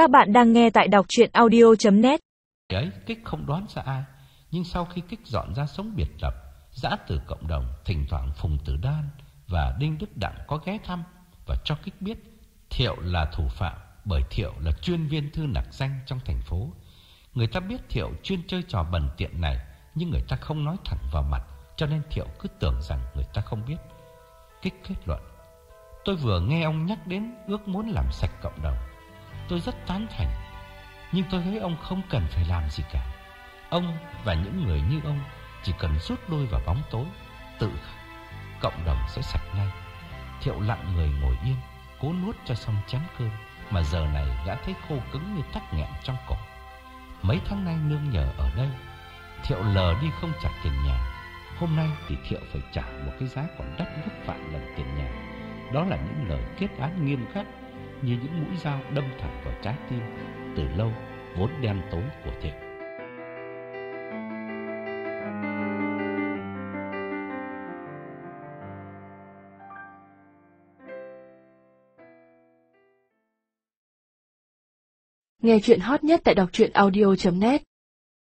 Các bạn đang nghe tại đọc chuyện audio.net ấy kích không đoán ra ai, nhưng sau khi kích dọn ra sống biệt lập, giã từ cộng đồng, thỉnh thoảng phùng tử đan và đinh đức đặng có ghé thăm và cho kích biết thiệu là thủ phạm, bởi thiệu là chuyên viên thư nặc danh trong thành phố. Người ta biết thiệu chuyên chơi trò bẩn tiện này, nhưng người ta không nói thẳng vào mặt, cho nên thiệu cứ tưởng rằng người ta không biết. Kích kết luận, tôi vừa nghe ông nhắc đến ước muốn làm sạch cộng đồng tôi rất tán thành. Nhưng tôi thấy ông không cần phải làm gì cả. Ông và những người như ông Chỉ cần rút đôi vào bóng tối, Tự cộng đồng sẽ sạch ngay. Thiệu lặng người ngồi yên, Cố nuốt cho xong chán cơm Mà giờ này đã thấy khô cứng như tắc nghẹn trong cổ. Mấy tháng nay nương nhờ ở đây, Thiệu lờ đi không trả tiền nhà. Hôm nay thì Thiệu phải trả một cái giá còn đắt gấp vạn lần tiền nhà. Đó là những lời kết án nghiêm khắc như những mũi dao đâm thẳng vào trái tim, Từ lâu vốn đen tối của Thịnh. Nghe chuyện hot nhất tại đọc truyện audio.net